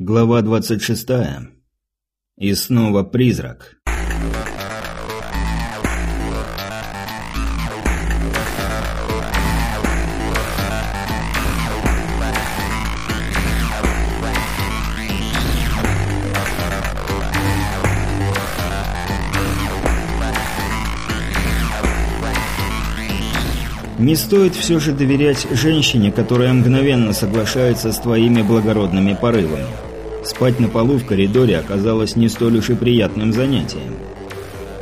Глава 26. И снова призрак. Не стоит все же доверять женщине, которая мгновенно соглашается с твоими благородными порывами. Спать на полу в коридоре оказалось не столь уж и приятным занятием.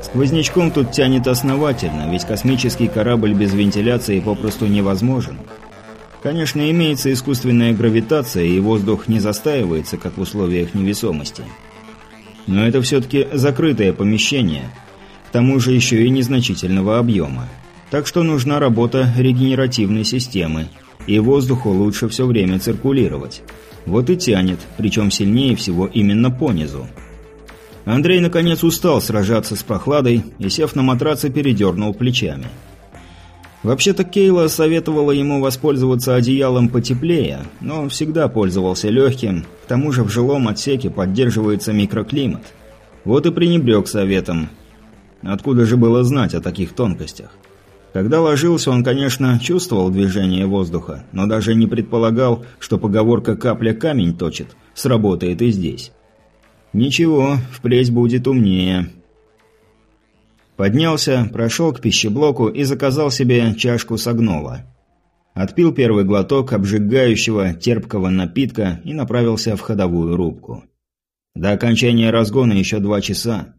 Сквознячком тут тянет основательно, ведь космический корабль без вентиляции попросту невозможен. Конечно, имеется искусственная гравитация, и воздух не застаивается, как в условиях невесомости. Но это все-таки закрытое помещение, к тому же еще и незначительного объема. Так что нужна работа регенеративной системы, и воздуху лучше все время циркулировать. Вот и тянет, причем сильнее всего именно по низу. Андрей наконец устал сражаться с прохладой и, сев на матраце, передернул плечами. Вообще-то Кейла советовала ему воспользоваться одеялом потеплее, но он всегда пользовался легким, к тому же в жилом отсеке поддерживается микроклимат. Вот и пренебрег советом. Откуда же было знать о таких тонкостях? Когда ложился, он, конечно, чувствовал движение воздуха, но даже не предполагал, что поговорка «капля камень точит» сработает и здесь. Ничего, впредь будет умнее. Поднялся, прошел к пищеблоку и заказал себе чашку согнола. Отпил первый глоток обжигающего терпкого напитка и направился в ходовую рубку. До окончания разгона еще два часа.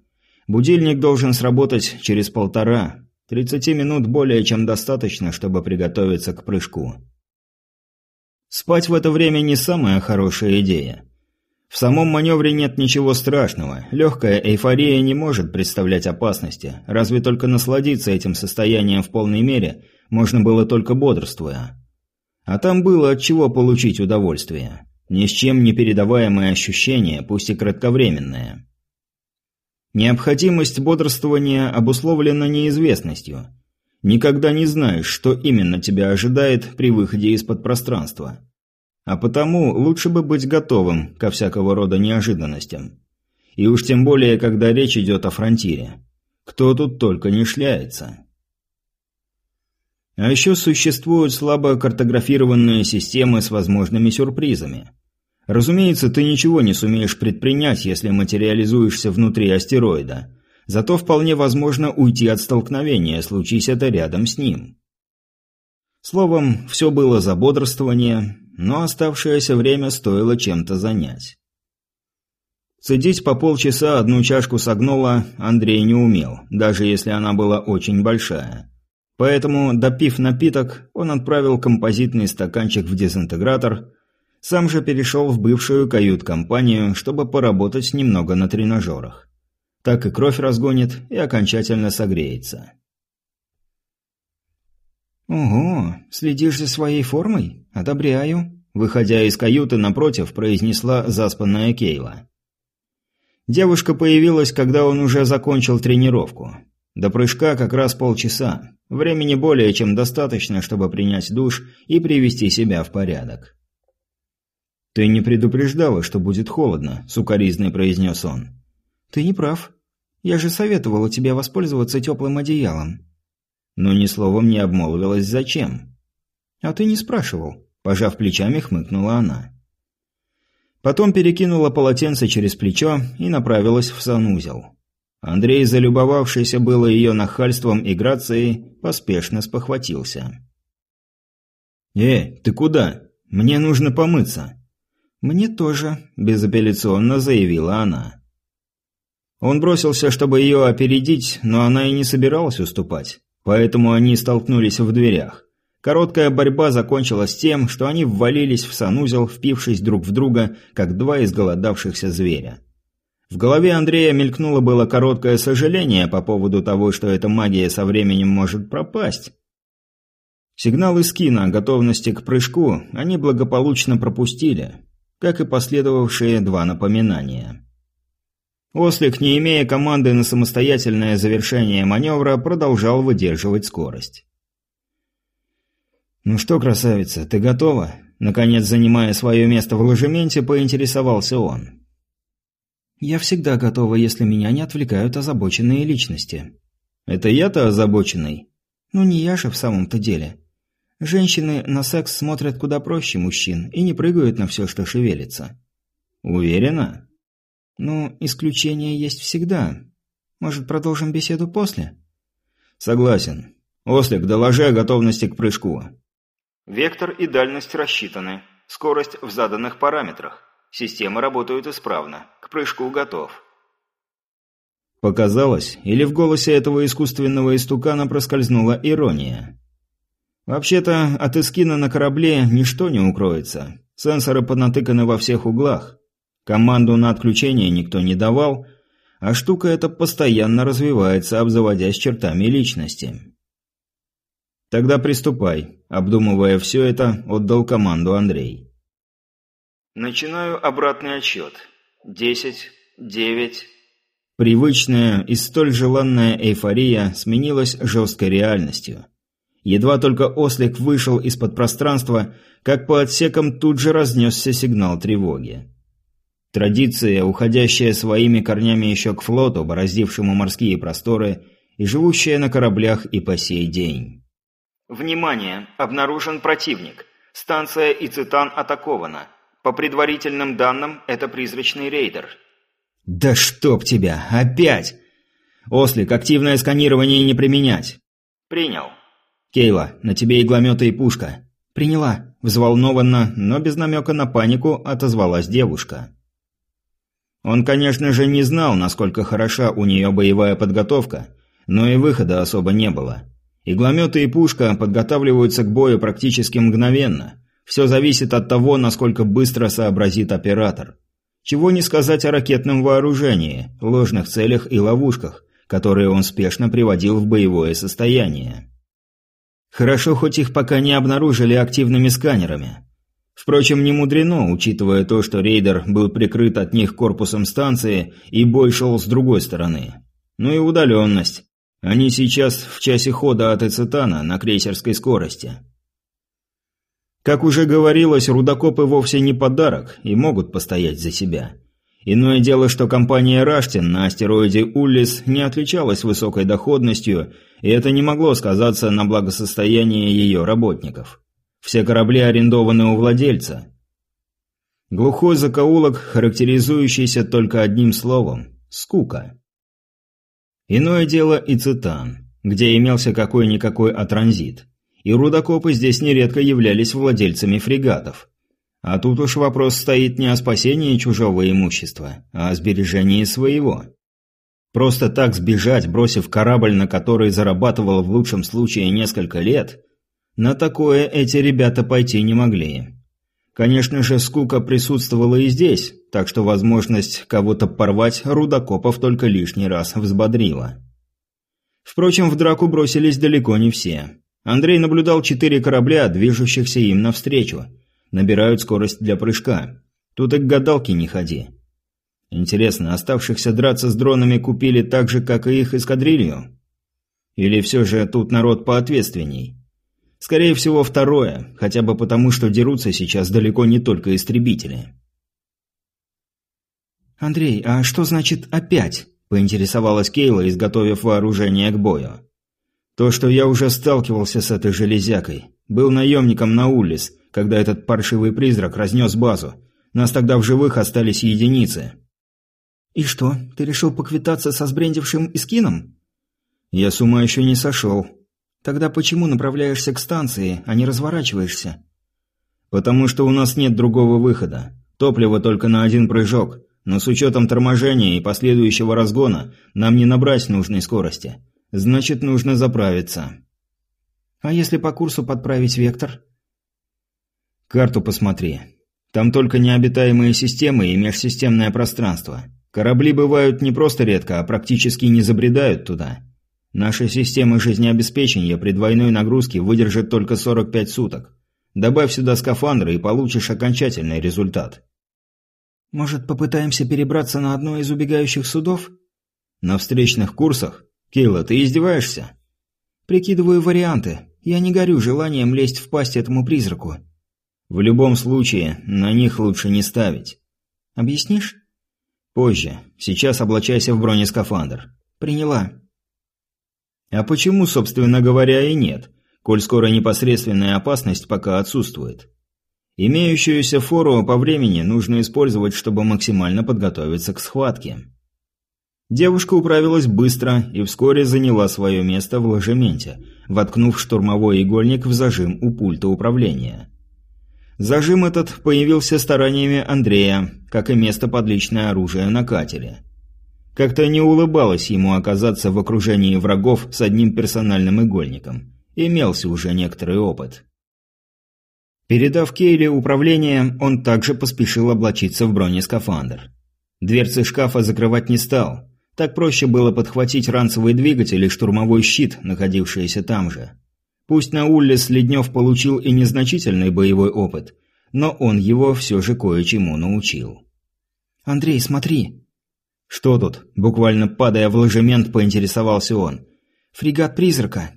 Будильник должен сработать через полтора, Тридцати минут более чем достаточно, чтобы приготовиться к прыжку. Спать в это время не самая хорошая идея. В самом маневре нет ничего страшного. Легкая эйфория не может представлять опасности. Разве только насладиться этим состоянием в полной мере можно было только бодрствуя. А там было от чего получить удовольствие. Ни с чем не передаваемое ощущение, пусть и кратковременное. Необходимость бодрствования обусловлена неизвестностью. Никогда не знаешь, что именно тебя ожидает при выходе из-под пространства. А потому лучше бы быть готовым ко всякого рода неожиданностям. И уж тем более, когда речь идет о фронтире. Кто тут только не шляется. А еще существуют слабо картографированные системы с возможными сюрпризами. Разумеется, ты ничего не сумеешь предпринять, если материализуешься внутри астероида. Зато вполне возможно уйти от столкновения, случись это рядом с ним. Словом, все было за бодрствование, но оставшееся время стоило чем-то занять. Цедить по полчаса одну чашку согнула Андрей не умел, даже если она была очень большая. Поэтому, допив напиток, он отправил композитный стаканчик в дезинтегратор, сам же перешел в бывшую кают-компанию, чтобы поработать немного на тренажерах. Так и кровь разгонит и окончательно согреется. «Ого, следишь за своей формой? Одобряю», – выходя из каюты напротив, произнесла заспанная Кейла. Девушка появилась, когда он уже закончил тренировку. До прыжка как раз полчаса. Времени более чем достаточно, чтобы принять душ и привести себя в порядок. «Ты не предупреждала, что будет холодно», – сукоризный произнес он. «Ты не прав. Я же советовала тебе воспользоваться теплым одеялом». Но ни словом не обмолвилась зачем. «А ты не спрашивал», – пожав плечами, хмыкнула она. Потом перекинула полотенце через плечо и направилась в санузел. Андрей, залюбовавшийся было ее нахальством и грацией, поспешно спохватился. «Э, ты куда? Мне нужно помыться». «Мне тоже», – безапелляционно заявила она. Он бросился, чтобы ее опередить, но она и не собиралась уступать. Поэтому они столкнулись в дверях. Короткая борьба закончилась тем, что они ввалились в санузел, впившись друг в друга, как два изголодавшихся зверя. В голове Андрея мелькнуло было короткое сожаление по поводу того, что эта магия со временем может пропасть. Сигнал из кино о готовности к прыжку они благополучно пропустили, как и последовавшие два напоминания. Ослик, не имея команды на самостоятельное завершение маневра, продолжал выдерживать скорость. «Ну что, красавица, ты готова?» Наконец, занимая свое место в ложементе, поинтересовался он. «Я всегда готова, если меня не отвлекают озабоченные личности». «Это я-то озабоченный?» «Ну не я же в самом-то деле. Женщины на секс смотрят куда проще мужчин и не прыгают на все, что шевелится». «Уверена?» «Ну, исключения есть всегда. Может, продолжим беседу после?» «Согласен. Ослик, доложи о готовности к прыжку». Вектор и дальность рассчитаны. Скорость в заданных параметрах. Системы работают исправно. К прыжку готов. Показалось, или в голосе этого искусственного истукана проскользнула ирония. Вообще-то, от эскина на корабле ничто не укроется. Сенсоры понатыканы во всех углах. Команду на отключение никто не давал, а штука эта постоянно развивается, обзаводясь чертами личности. «Тогда приступай», – обдумывая все это, отдал команду Андрей. «Начинаю обратный отсчет. Десять, девять...» Привычная и столь желанная эйфория сменилась жесткой реальностью. Едва только ослик вышел из-под пространства, как по отсекам тут же разнесся сигнал тревоги. Традиция, уходящая своими корнями еще к флоту, бороздившему морские просторы, и живущая на кораблях и по сей день. Внимание! Обнаружен противник. Станция Ицитан атакована. По предварительным данным, это призрачный рейдер. «Да чтоб тебя! Опять!» «Ослик, активное сканирование не применять!» «Принял». «Кейла, на тебе иглометы и пушка». «Приняла». Взволнованно, но без намека на панику отозвалась девушка. Он, конечно же, не знал, насколько хороша у нее боевая подготовка, но и выхода особо не было. Иглометы и пушка подготавливаются к бою практически мгновенно. Все зависит от того, насколько быстро сообразит оператор. Чего не сказать о ракетном вооружении, ложных целях и ловушках, которые он спешно приводил в боевое состояние. Хорошо, хоть их пока не обнаружили активными сканерами. Впрочем, не мудрено, учитывая то, что рейдер был прикрыт от них корпусом станции и бой шел с другой стороны. Ну и удаленность. Они сейчас в часе хода от Эцетана на крейсерской скорости. Как уже говорилось, рудокопы вовсе не подарок и могут постоять за себя. Иное дело, что компания «Раштин» на астероиде Уллис не отличалась высокой доходностью, и это не могло сказаться на благосостоянии ее работников. Все корабли арендованы у владельца. Глухой закоулок, характеризующийся только одним словом – скука. Иное дело и Цитан, где имелся какой-никакой атранзит. И рудокопы здесь нередко являлись владельцами фрегатов. А тут уж вопрос стоит не о спасении чужого имущества, а о сбережении своего. Просто так сбежать, бросив корабль, на который зарабатывал в лучшем случае несколько лет, на такое эти ребята пойти не могли. Конечно же, скука присутствовала и здесь, так что возможность кого-то порвать рудокопов только лишний раз взбодрила. Впрочем, в драку бросились далеко не все. Андрей наблюдал четыре корабля, движущихся им навстречу. Набирают скорость для прыжка. Тут и к гадалке не ходи. Интересно, оставшихся драться с дронами купили так же, как и их эскадрилью? Или все же тут народ поответственней? Скорее всего, второе, хотя бы потому, что дерутся сейчас далеко не только истребители. «Андрей, а что значит «опять»?» – поинтересовалась Кейла, изготовив вооружение к бою. «То, что я уже сталкивался с этой железякой. Был наемником на Улис, когда этот паршивый призрак разнес базу. Нас тогда в живых остались единицы». «И что, ты решил поквитаться со сбрендившим Искином?» «Я с ума еще не сошел», Тогда почему направляешься к станции, а не разворачиваешься? Потому что у нас нет другого выхода. Топливо только на один прыжок, но с учетом торможения и последующего разгона нам не набрать нужной скорости. Значит, нужно заправиться. А если по курсу подправить вектор? Карту посмотри. Там только необитаемые системы и межсистемное пространство. Корабли бывают не просто редко, а практически не забредают туда. Наша система жизнеобеспечения при двойной нагрузке выдержит только 45 суток. Добавь сюда скафандры и получишь окончательный результат. Может, попытаемся перебраться на одно из убегающих судов? На встречных курсах? Кейла, ты издеваешься? Прикидываю варианты. Я не горю желанием лезть в пасть этому призраку. В любом случае, на них лучше не ставить. Объяснишь? Позже. Сейчас облачайся в бронескафандр. Приняла. А почему, собственно говоря, и нет, коль скоро непосредственная опасность пока отсутствует? Имеющуюся фору по времени нужно использовать, чтобы максимально подготовиться к схватке. Девушка управилась быстро и вскоре заняла свое место в ложементе, воткнув штурмовой игольник в зажим у пульта управления. Зажим этот появился стараниями Андрея, как и место под личное оружие на катере. Как-то не улыбалось ему оказаться в окружении врагов с одним персональным игольником. Имелся уже некоторый опыт. Передав Кейле управление, он также поспешил облачиться в бронескафандр. Дверцы шкафа закрывать не стал. Так проще было подхватить ранцевый двигатель и штурмовой щит, находившиеся там же. Пусть на Уллис Леднев получил и незначительный боевой опыт, но он его все же кое-чему научил. «Андрей, смотри!» «Что тут?» – буквально падая в ложемент, поинтересовался он. «Фрегат призрака».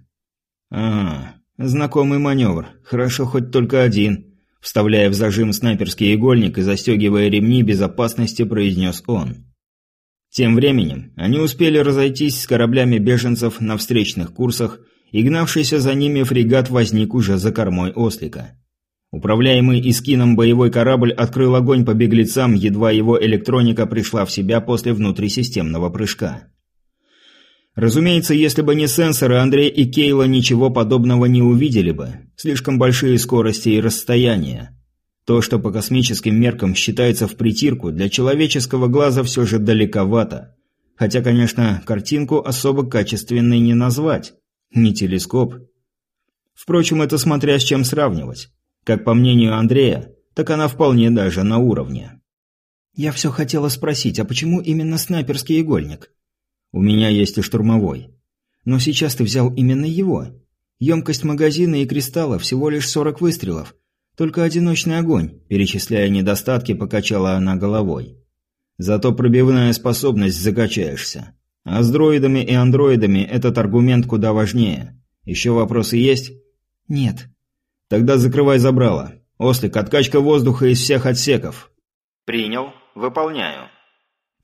«А, знакомый маневр. Хорошо, хоть только один». Вставляя в зажим снайперский игольник и застегивая ремни безопасности, произнес он. Тем временем они успели разойтись с кораблями беженцев на встречных курсах, и гнавшийся за ними фрегат возник уже за кормой ослика. Управляемый Искином боевой корабль открыл огонь по беглецам, едва его электроника пришла в себя после внутрисистемного прыжка. Разумеется, если бы не сенсоры, Андрей и Кейла ничего подобного не увидели бы. Слишком большие скорости и расстояния. То, что по космическим меркам считается в притирку, для человеческого глаза все же далековато. Хотя, конечно, картинку особо качественной не назвать. Не телескоп. Впрочем, это смотря с чем сравнивать. Как по мнению Андрея, так она вполне даже на уровне. «Я все хотела спросить, а почему именно снайперский игольник?» «У меня есть и штурмовой». «Но сейчас ты взял именно его. Емкость магазина и кристалла всего лишь 40 выстрелов. Только одиночный огонь», – перечисляя недостатки, покачала она головой. «Зато пробивная способность закачаешься. А с дроидами и андроидами этот аргумент куда важнее. Еще вопросы есть?» «Нет», Тогда закрывай забрало. Ослик, откачка воздуха из всех отсеков. Принял. Выполняю.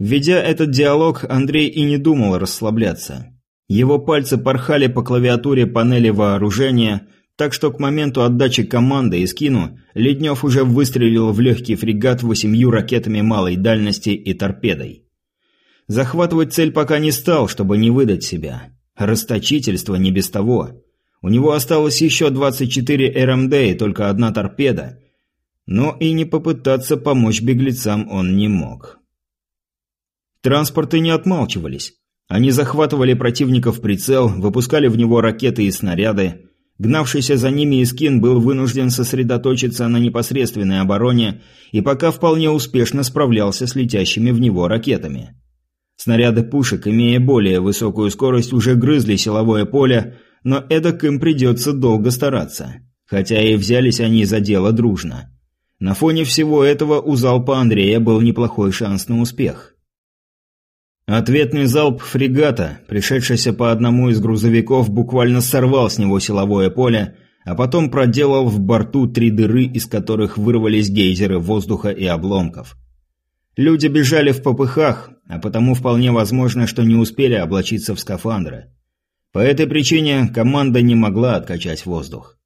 Введя этот диалог, Андрей и не думал расслабляться. Его пальцы порхали по клавиатуре панели вооружения, так что к моменту отдачи команды и скину Леднев уже выстрелил в легкий фрегат восемью ракетами малой дальности и торпедой. Захватывать цель пока не стал, чтобы не выдать себя. Расточительство не без того. У него осталось еще 24 РМД и только одна торпеда. Но и не попытаться помочь беглецам он не мог. Транспорты не отмалчивались. Они захватывали противника в прицел, выпускали в него ракеты и снаряды. Гнавшийся за ними Искин был вынужден сосредоточиться на непосредственной обороне и пока вполне успешно справлялся с летящими в него ракетами. Снаряды пушек, имея более высокую скорость, уже грызли силовое поле, но эдак им придется долго стараться. Хотя и взялись они за дело дружно. На фоне всего этого у залпа Андрея был неплохой шанс на успех. Ответный залп фрегата, пришедшийся по одному из грузовиков, буквально сорвал с него силовое поле, а потом проделал в борту три дыры, из которых вырвались гейзеры воздуха и обломков. Люди бежали в попыхах, а потому вполне возможно, что не успели облачиться в скафандры. По этой причине команда не могла откачать воздух.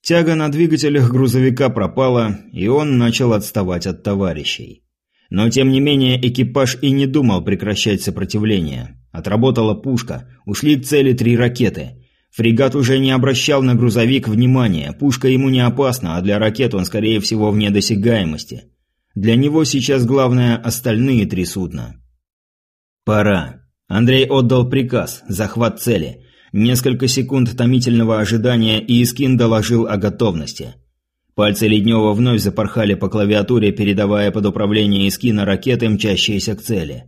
Тяга на двигателях грузовика пропала, и он начал отставать от товарищей. Но тем не менее экипаж и не думал прекращать сопротивление. Отработала пушка, ушли к цели три ракеты. Фрегат уже не обращал на грузовик внимания, пушка ему не опасна, а для ракет он скорее всего вне досягаемости. Для него сейчас главное остальные три судна. Пора. Андрей отдал приказ – захват цели. Несколько секунд томительного ожидания, и Искин доложил о готовности. Пальцы Леднева вновь запорхали по клавиатуре, передавая под управление Искина ракеты, мчащиеся к цели.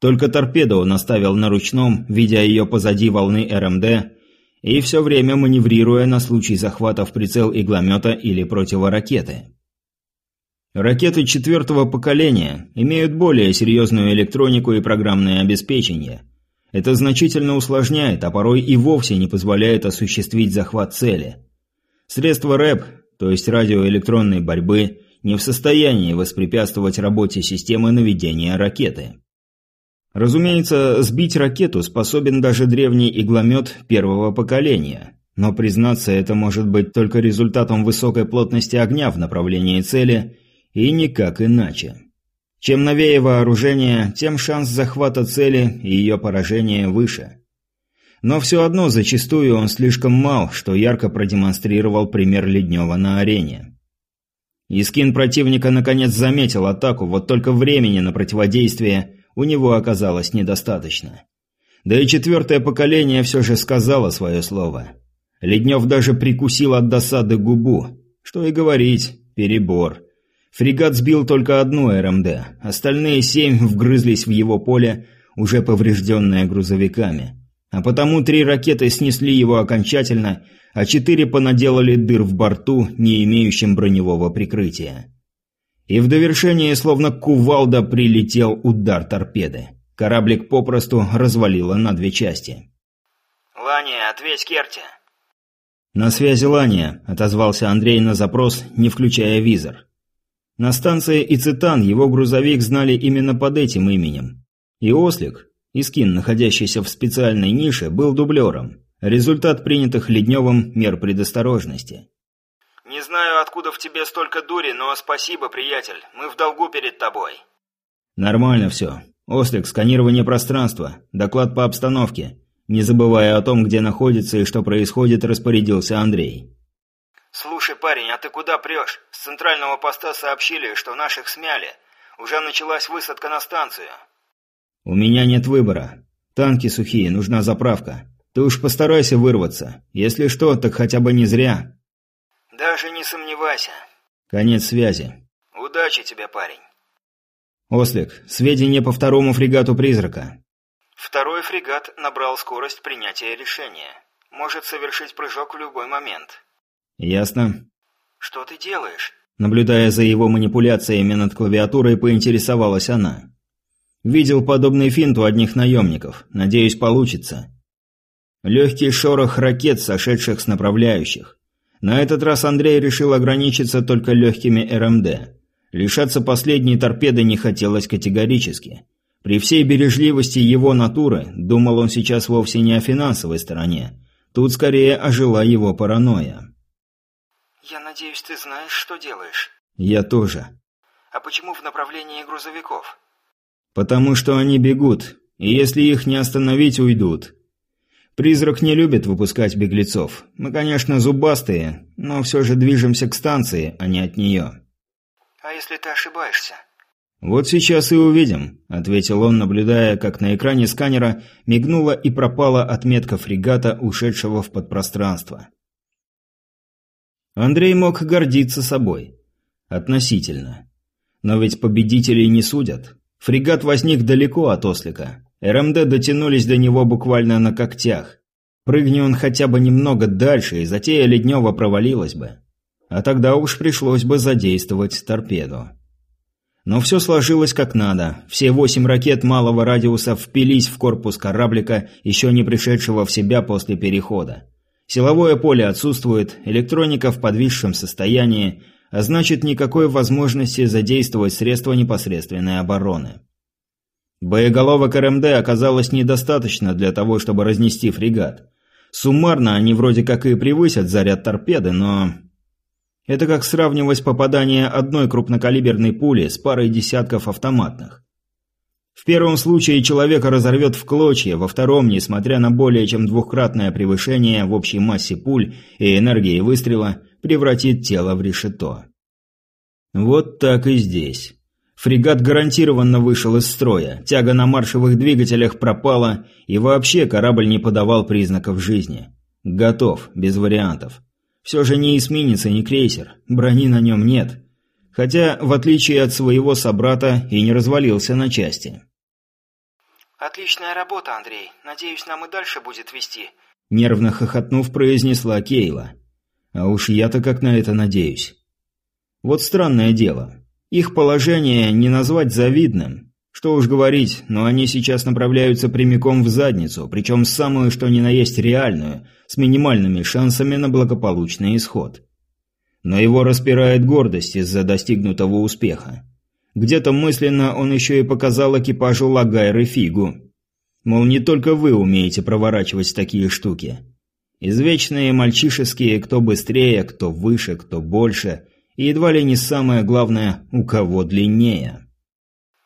Только торпеду он оставил на ручном, видя ее позади волны РМД, и все время маневрируя на случай захвата в прицел игломета или противоракеты. Ракеты четвертого поколения имеют более серьезную электронику и программное обеспечение. Это значительно усложняет, а порой и вовсе не позволяет осуществить захват цели. Средства РЭП, то есть радиоэлектронной борьбы, не в состоянии воспрепятствовать работе системы наведения ракеты. Разумеется, сбить ракету способен даже древний игломет первого поколения, но признаться это может быть только результатом высокой плотности огня в направлении цели и никак иначе. Чем новее вооружение, тем шанс захвата цели и ее поражения выше. Но все одно зачастую он слишком мал, что ярко продемонстрировал пример Леднева на арене. Искин противника наконец заметил атаку, вот только времени на противодействие у него оказалось недостаточно. Да и четвертое поколение все же сказало свое слово. Леднев даже прикусил от досады губу. Что и говорить, перебор. Фрегат сбил только одну РМД, остальные семь вгрызлись в его поле, уже поврежденное грузовиками. А потому три ракеты снесли его окончательно, а четыре понаделали дыр в борту, не имеющим броневого прикрытия. И в довершение, словно кувалда, прилетел удар торпеды. Кораблик попросту развалило на две части. «Лания, ответь Керти!» «На связи Лания», — отозвался Андрей на запрос, не включая визор. На станции Ицитан его грузовик знали именно под этим именем. И Ослик, Искин, находящийся в специальной нише, был дублером. Результат принятых Ледневым мер предосторожности. «Не знаю, откуда в тебе столько дури, но спасибо, приятель. Мы в долгу перед тобой». «Нормально все. Ослик, сканирование пространства, доклад по обстановке. Не забывая о том, где находится и что происходит, распорядился Андрей». «Слушай, парень, а ты куда прешь? Центрального поста сообщили, что наших смяли. Уже началась высадка на станцию». «У меня нет выбора. Танки сухие, нужна заправка. Ты уж постарайся вырваться. Если что, так хотя бы не зря». «Даже не сомневайся». «Конец связи». «Удачи тебе, парень». «Ослик, сведения по второму фрегату «Призрака». Второй фрегат набрал скорость принятия решения. Может совершить прыжок в любой момент. «Ясно». «Что ты делаешь?» Наблюдая за его манипуляциями над клавиатурой, поинтересовалась она. «Видел подобный финт у одних наемников. Надеюсь, получится». Легкий шорох ракет, сошедших с направляющих. На этот раз Андрей решил ограничиться только легкими РМД. Лишаться последней торпеды не хотелось категорически. При всей бережливости его натуры, думал он сейчас вовсе не о финансовой стороне. Тут скорее ожила его паранойя. «Я надеюсь, ты знаешь, что делаешь?» «Я тоже». «А почему в направлении грузовиков?» «Потому что они бегут, и если их не остановить, уйдут. Призрак не любит выпускать беглецов. Мы, конечно, зубастые, но все же движемся к станции, а не от нее». «А если ты ошибаешься?» «Вот сейчас и увидим», — ответил он, наблюдая, как на экране сканера мигнула и пропала отметка фрегата, ушедшего в подпространство. Андрей мог гордиться собой. Относительно. Но ведь победителей не судят. Фрегат возник далеко от ослика. РМД дотянулись до него буквально на когтях. Прыгни он хотя бы немного дальше, и затея Леднева провалилась бы. А тогда уж пришлось бы задействовать торпеду. Но все сложилось как надо. Все восемь ракет малого радиуса впились в корпус кораблика, еще не пришедшего в себя после перехода. Силовое поле отсутствует, электроника в подвисшем состоянии, а значит никакой возможности задействовать средства непосредственной обороны. Боеголовок РМД оказалось недостаточно для того, чтобы разнести фрегат. Суммарно они вроде как и превысят заряд торпеды, но... Это как сравнивать попадание одной крупнокалиберной пули с парой десятков автоматных. В первом случае человека разорвет в клочья, во втором, несмотря на более чем двухкратное превышение в общей массе пуль и энергии выстрела, превратит тело в решето. Вот так и здесь. Фрегат гарантированно вышел из строя, тяга на маршевых двигателях пропала, и вообще корабль не подавал признаков жизни. Готов, без вариантов. Все же не эсминец и не крейсер, брони на нем нет хотя, в отличие от своего собрата, и не развалился на части. «Отличная работа, Андрей. Надеюсь, нам и дальше будет вести», – нервно хохотнув, произнесла Кейла. «А уж я-то как на это надеюсь». Вот странное дело. Их положение не назвать завидным. Что уж говорить, но они сейчас направляются прямиком в задницу, причем самую что ни на есть реальную, с минимальными шансами на благополучный исход. Но его распирает гордость из-за достигнутого успеха. Где-то мысленно он еще и показал экипажу Лагайры фигу. Мол, не только вы умеете проворачивать такие штуки. Извечные мальчишеские, кто быстрее, кто выше, кто больше, и едва ли не самое главное, у кого длиннее.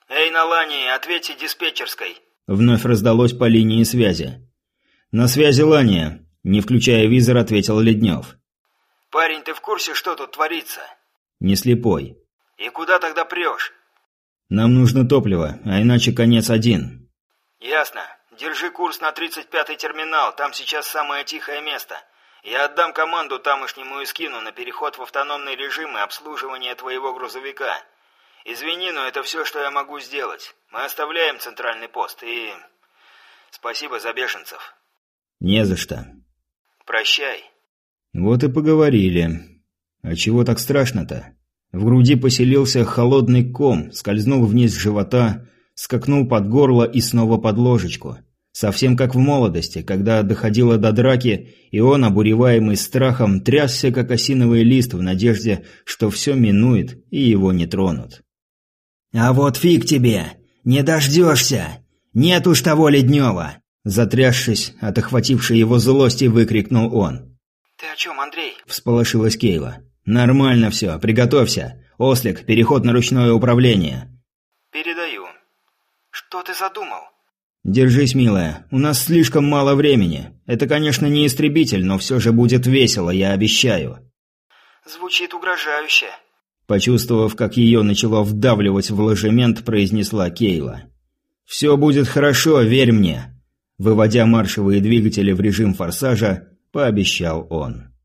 «Эй, Налани, ответьте диспетчерской!» Вновь раздалось по линии связи. «На связи Лания», – не включая визор, ответил Леднев. «Парень, ты в курсе, что тут творится?» «Не слепой». «И куда тогда прешь?» «Нам нужно топливо, а иначе конец один». «Ясно. Держи курс на 35-й терминал, там сейчас самое тихое место. Я отдам команду тамошнему Искину на переход в автономный режим и обслуживание твоего грузовика. Извини, но это все, что я могу сделать. Мы оставляем центральный пост и... Спасибо за бешенцев. Не за что. Прощай. Вот и поговорили. А чего так страшно-то? В груди поселился холодный ком, скользнул вниз живота, скакнул под горло и снова под ложечку. Совсем как в молодости, когда доходило до драки, и он, обуреваемый страхом, трясся, как осиновый лист, в надежде, что все минует и его не тронут. «А вот фиг тебе! Не дождешься! Нет уж того Леднева!» Затрясшись от охватившей его злости, выкрикнул он. «Ты о чем, Андрей?» – всполошилась Кейла. «Нормально все, приготовься. Ослик, переход на ручное управление». «Передаю. Что ты задумал?» «Держись, милая, у нас слишком мало времени. Это, конечно, не истребитель, но все же будет весело, я обещаю». «Звучит угрожающе», Почувствовав, как ее начало вдавливать в ложемент, произнесла Кейла. «Все будет хорошо, верь мне!» Выводя маршевые двигатели в режим форсажа, пообещал он.